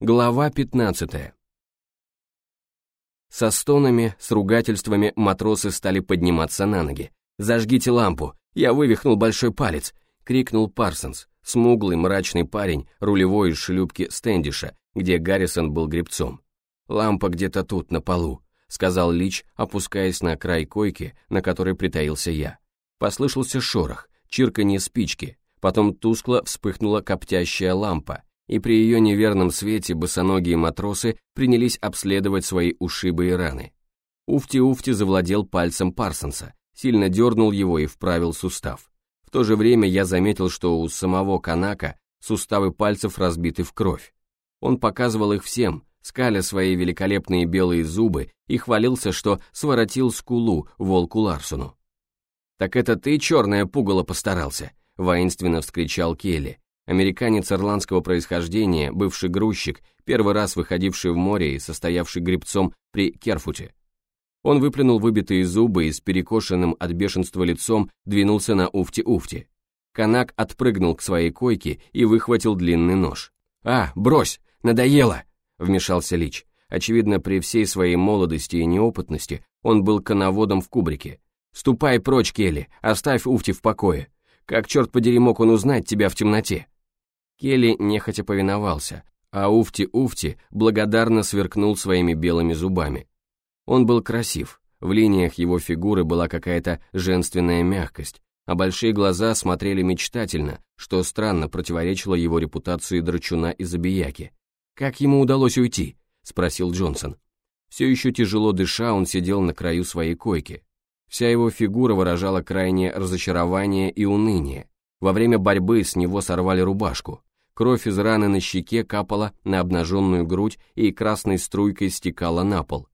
Глава 15. Со стонами, с ругательствами матросы стали подниматься на ноги. «Зажгите лампу! Я вывихнул большой палец!» — крикнул Парсонс, смуглый мрачный парень, рулевой из шлюпки Стэндиша, где Гаррисон был гребцом. «Лампа где-то тут, на полу», — сказал Лич, опускаясь на край койки, на которой притаился я. Послышался шорох, чирканье спички, потом тускло вспыхнула коптящая лампа, и при ее неверном свете босоногие матросы принялись обследовать свои ушибы и раны. Уфти-Уфти завладел пальцем Парсонса, сильно дернул его и вправил сустав. В то же время я заметил, что у самого Канака суставы пальцев разбиты в кровь. Он показывал их всем, скаля свои великолепные белые зубы и хвалился, что своротил скулу волку Ларсону. «Так это ты, черное пугало, постарался?» — воинственно вскричал Келли, Американец ирландского происхождения, бывший грузчик, первый раз выходивший в море и состоявший гребцом при Керфуте. Он выплюнул выбитые зубы и с перекошенным от бешенства лицом двинулся на Уфти-Уфти. Канак отпрыгнул к своей койке и выхватил длинный нож. «А, брось! Надоело!» — вмешался Лич. Очевидно, при всей своей молодости и неопытности он был коноводом в кубрике. «Ступай прочь, Келли, оставь Уфти в покое. Как, черт подери, мог он узнать тебя в темноте?» Келли нехотя повиновался, а Уфти-Уфти благодарно сверкнул своими белыми зубами. Он был красив, в линиях его фигуры была какая-то женственная мягкость, а большие глаза смотрели мечтательно, что странно противоречило его репутации драчуна и забияки. «Как ему удалось уйти?» — спросил Джонсон. Все еще тяжело дыша, он сидел на краю своей койки. Вся его фигура выражала крайнее разочарование и уныние. Во время борьбы с него сорвали рубашку. Кровь из раны на щеке капала на обнаженную грудь и красной струйкой стекала на пол.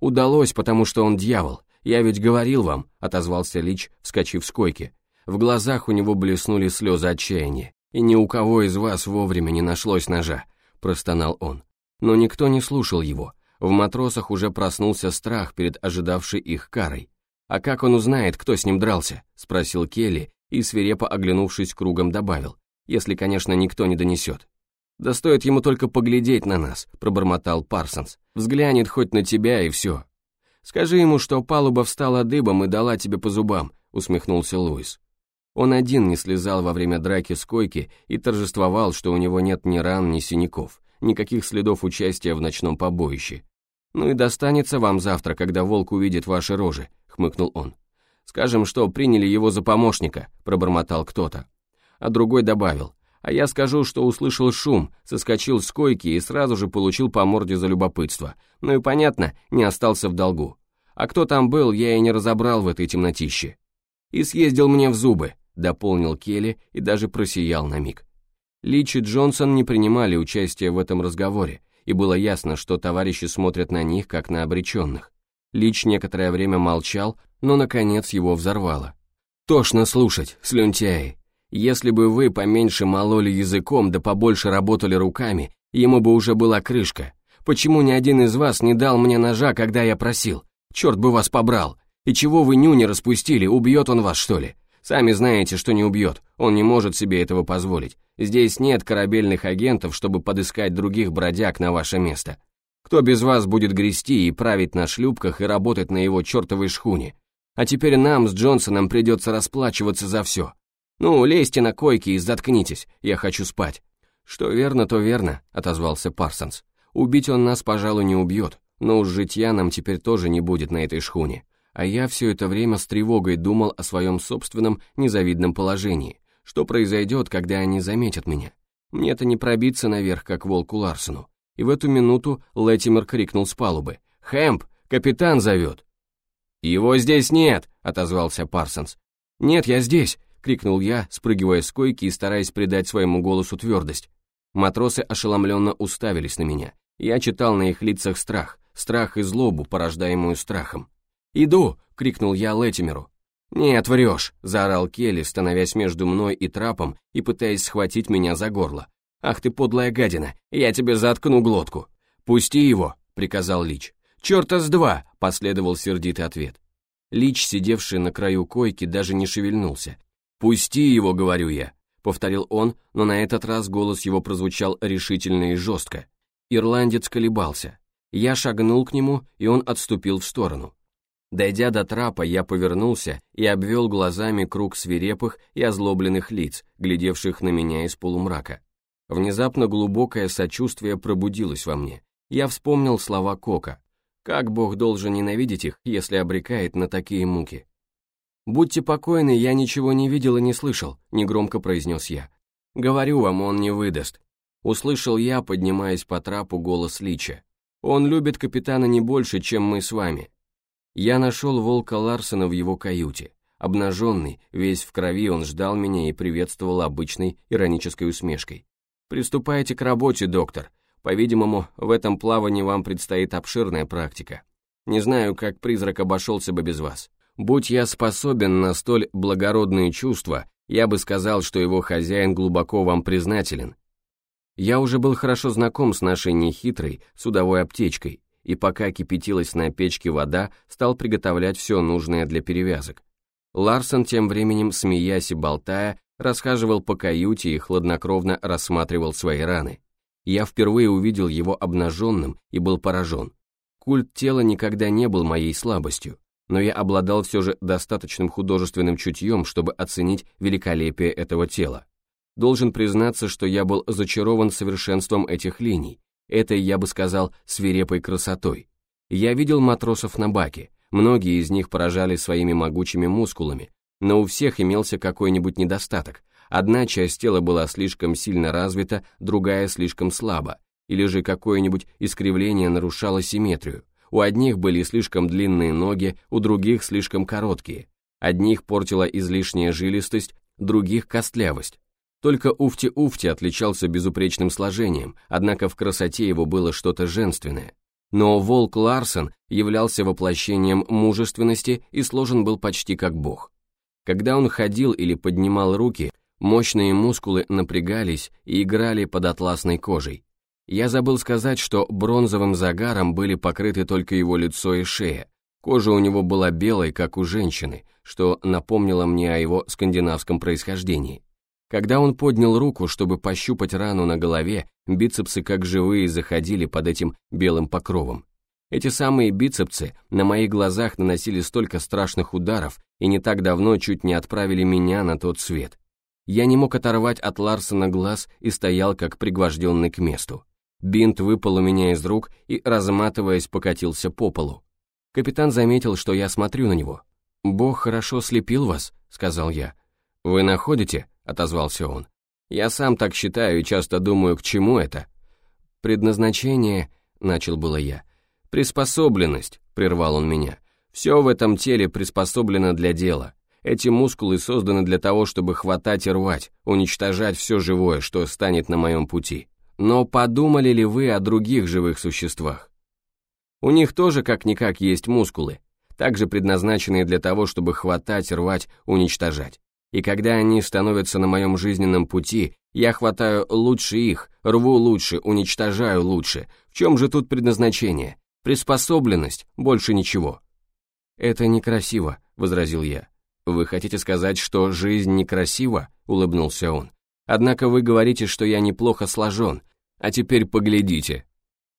«Удалось, потому что он дьявол. Я ведь говорил вам», — отозвался Лич, вскочив с койки. В глазах у него блеснули слезы отчаяния. «И ни у кого из вас вовремя не нашлось ножа», — простонал он. Но никто не слушал его. В матросах уже проснулся страх перед ожидавшей их карой. «А как он узнает, кто с ним дрался?» — спросил Келли и, свирепо оглянувшись кругом, добавил если, конечно, никто не донесет. «Да стоит ему только поглядеть на нас», — пробормотал Парсонс. «Взглянет хоть на тебя и все». «Скажи ему, что палуба встала дыбом и дала тебе по зубам», — усмехнулся Луис. Он один не слезал во время драки с койки и торжествовал, что у него нет ни ран, ни синяков, никаких следов участия в ночном побоище. «Ну и достанется вам завтра, когда волк увидит ваши рожи», — хмыкнул он. «Скажем, что приняли его за помощника», — пробормотал кто-то а другой добавил, а я скажу, что услышал шум, соскочил с койки и сразу же получил по морде за любопытство. Ну и понятно, не остался в долгу. А кто там был, я и не разобрал в этой темнотище. И съездил мне в зубы, дополнил Келли и даже просиял на миг. Лич и Джонсон не принимали участия в этом разговоре, и было ясно, что товарищи смотрят на них, как на обреченных. Лич некоторое время молчал, но, наконец, его взорвало. «Тошно слушать, слюнтяи. Если бы вы поменьше мололи языком да побольше работали руками, ему бы уже была крышка. Почему ни один из вас не дал мне ножа, когда я просил? Черт бы вас побрал! И чего вы ню не распустили, убьет он вас, что ли? Сами знаете, что не убьет, он не может себе этого позволить. Здесь нет корабельных агентов, чтобы подыскать других бродяг на ваше место. Кто без вас будет грести и править на шлюпках и работать на его чертовой шхуне? А теперь нам с Джонсоном придется расплачиваться за все. «Ну, лезьте на койки и заткнитесь, я хочу спать». «Что верно, то верно», — отозвался Парсонс. «Убить он нас, пожалуй, не убьет, но уж житья нам теперь тоже не будет на этой шхуне. А я все это время с тревогой думал о своем собственном незавидном положении. Что произойдет, когда они заметят меня? Мне-то не пробиться наверх, как волку Ларсону». И в эту минуту Леттимер крикнул с палубы. «Хэмп, капитан зовет!» «Его здесь нет!» — отозвался Парсонс. «Нет, я здесь!» Крикнул я, спрыгивая с койки и стараясь придать своему голосу твердость. Матросы ошеломленно уставились на меня. Я читал на их лицах страх, страх и злобу, порождаемую страхом. «Иду!» — крикнул я Летимеру. «Нет, врешь!» — заорал Келли, становясь между мной и трапом и пытаясь схватить меня за горло. «Ах ты подлая гадина! Я тебе заткну глотку!» «Пусти его!» — приказал Лич. «Черта с два!» — последовал сердитый ответ. Лич, сидевший на краю койки, даже не шевельнулся, «Пусти его», — говорю я, — повторил он, но на этот раз голос его прозвучал решительно и жестко. Ирландец колебался. Я шагнул к нему, и он отступил в сторону. Дойдя до трапа, я повернулся и обвел глазами круг свирепых и озлобленных лиц, глядевших на меня из полумрака. Внезапно глубокое сочувствие пробудилось во мне. Я вспомнил слова Кока. Как Бог должен ненавидеть их, если обрекает на такие муки? «Будьте покойны, я ничего не видел и не слышал», — негромко произнес я. «Говорю вам, он не выдаст». Услышал я, поднимаясь по трапу, голос Лича. «Он любит капитана не больше, чем мы с вами. Я нашел волка Ларсена в его каюте. Обнаженный, весь в крови, он ждал меня и приветствовал обычной иронической усмешкой. «Приступайте к работе, доктор. По-видимому, в этом плавании вам предстоит обширная практика. Не знаю, как призрак обошелся бы без вас. Будь я способен на столь благородные чувства, я бы сказал, что его хозяин глубоко вам признателен. Я уже был хорошо знаком с нашей нехитрой судовой аптечкой, и пока кипятилась на печке вода, стал приготовлять все нужное для перевязок. Ларсон тем временем, смеясь и болтая, расхаживал по каюте и хладнокровно рассматривал свои раны. Я впервые увидел его обнаженным и был поражен. Культ тела никогда не был моей слабостью, но я обладал все же достаточным художественным чутьем, чтобы оценить великолепие этого тела. Должен признаться, что я был зачарован совершенством этих линий, этой, я бы сказал, свирепой красотой. Я видел матросов на баке, многие из них поражали своими могучими мускулами, но у всех имелся какой-нибудь недостаток. Одна часть тела была слишком сильно развита, другая слишком слабо, или же какое-нибудь искривление нарушало симметрию. У одних были слишком длинные ноги, у других слишком короткие. Одних портила излишняя жилистость, других костлявость. Только Уфти-Уфти отличался безупречным сложением, однако в красоте его было что-то женственное. Но волк Ларсон являлся воплощением мужественности и сложен был почти как бог. Когда он ходил или поднимал руки, мощные мускулы напрягались и играли под атласной кожей. Я забыл сказать, что бронзовым загаром были покрыты только его лицо и шея. Кожа у него была белой, как у женщины, что напомнило мне о его скандинавском происхождении. Когда он поднял руку, чтобы пощупать рану на голове, бицепсы как живые заходили под этим белым покровом. Эти самые бицепсы на моих глазах наносили столько страшных ударов и не так давно чуть не отправили меня на тот свет. Я не мог оторвать от Ларсона глаз и стоял как пригвожденный к месту. Бинт выпал у меня из рук и, разматываясь, покатился по полу. Капитан заметил, что я смотрю на него. «Бог хорошо слепил вас», — сказал я. «Вы находите?» отозвался он. «Я сам так считаю и часто думаю, к чему это?» «Предназначение», — начал было я. «Приспособленность», — прервал он меня. «Все в этом теле приспособлено для дела. Эти мускулы созданы для того, чтобы хватать и рвать, уничтожать все живое, что станет на моем пути. Но подумали ли вы о других живых существах? У них тоже как-никак есть мускулы, также предназначенные для того, чтобы хватать, рвать, уничтожать и когда они становятся на моем жизненном пути, я хватаю лучше их, рву лучше, уничтожаю лучше. В чем же тут предназначение? Приспособленность, больше ничего. «Это некрасиво», — возразил я. «Вы хотите сказать, что жизнь некрасива?» — улыбнулся он. «Однако вы говорите, что я неплохо сложен. А теперь поглядите».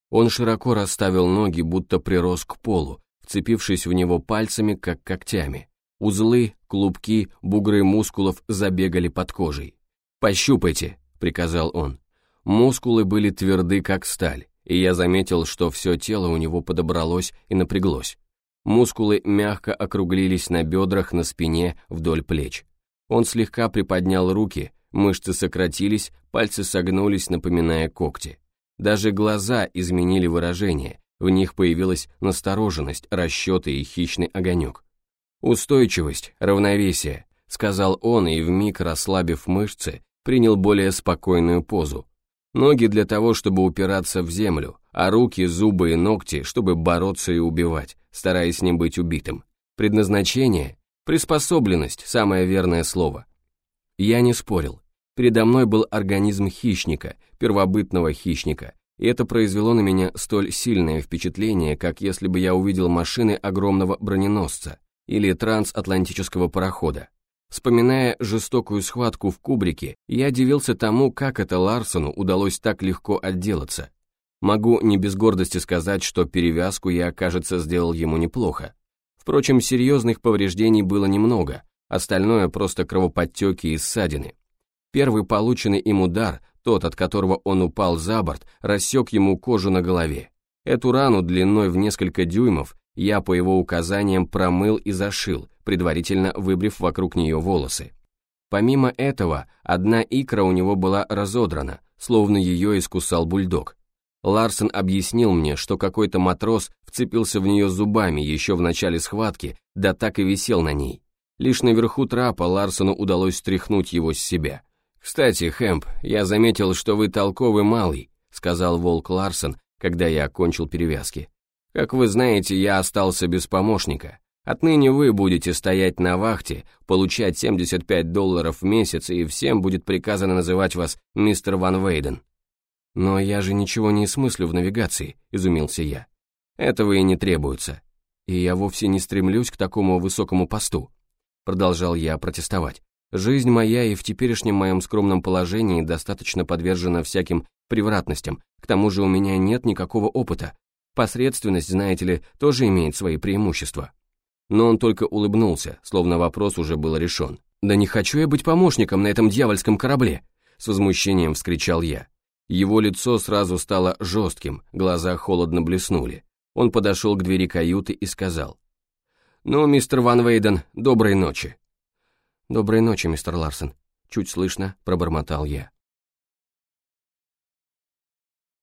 Он широко расставил ноги, будто прирос к полу, вцепившись в него пальцами, как когтями. Узлы, клубки, бугры мускулов забегали под кожей. «Пощупайте», — приказал он. Мускулы были тверды, как сталь, и я заметил, что все тело у него подобралось и напряглось. Мускулы мягко округлились на бедрах, на спине, вдоль плеч. Он слегка приподнял руки, мышцы сократились, пальцы согнулись, напоминая когти. Даже глаза изменили выражение, в них появилась настороженность, расчеты и хищный огонек. «Устойчивость, равновесие», — сказал он и, вмиг расслабив мышцы, принял более спокойную позу. Ноги для того, чтобы упираться в землю, а руки, зубы и ногти, чтобы бороться и убивать, стараясь не быть убитым. Предназначение — приспособленность, самое верное слово. Я не спорил. Передо мной был организм хищника, первобытного хищника, и это произвело на меня столь сильное впечатление, как если бы я увидел машины огромного броненосца, или трансатлантического парохода. Вспоминая жестокую схватку в Кубрике, я удивился тому, как это Ларсону удалось так легко отделаться. Могу не без гордости сказать, что перевязку я, кажется, сделал ему неплохо. Впрочем, серьезных повреждений было немного, остальное просто кровоподтеки и ссадины. Первый полученный им удар, тот, от которого он упал за борт, рассек ему кожу на голове. Эту рану длиной в несколько дюймов я по его указаниям промыл и зашил, предварительно выбрив вокруг нее волосы. Помимо этого, одна икра у него была разодрана, словно ее искусал бульдог. Ларсон объяснил мне, что какой-то матрос вцепился в нее зубами еще в начале схватки, да так и висел на ней. Лишь наверху трапа Ларсону удалось стряхнуть его с себя. «Кстати, Хэмп, я заметил, что вы толковый малый», сказал Волк Ларсон, когда я окончил перевязки. «Как вы знаете, я остался без помощника. Отныне вы будете стоять на вахте, получать 75 долларов в месяц, и всем будет приказано называть вас мистер Ван Вейден. «Но я же ничего не смыслю в навигации», — изумился я. «Этого и не требуется. И я вовсе не стремлюсь к такому высокому посту», — продолжал я протестовать. «Жизнь моя и в теперешнем моем скромном положении достаточно подвержена всяким превратностям, к тому же у меня нет никакого опыта. Посредственность, знаете ли, тоже имеет свои преимущества». Но он только улыбнулся, словно вопрос уже был решен. «Да не хочу я быть помощником на этом дьявольском корабле!» С возмущением вскричал я. Его лицо сразу стало жестким, глаза холодно блеснули. Он подошел к двери каюты и сказал. «Ну, мистер Ван Вейден, доброй ночи». «Доброй ночи, мистер Ларсон», — чуть слышно пробормотал я.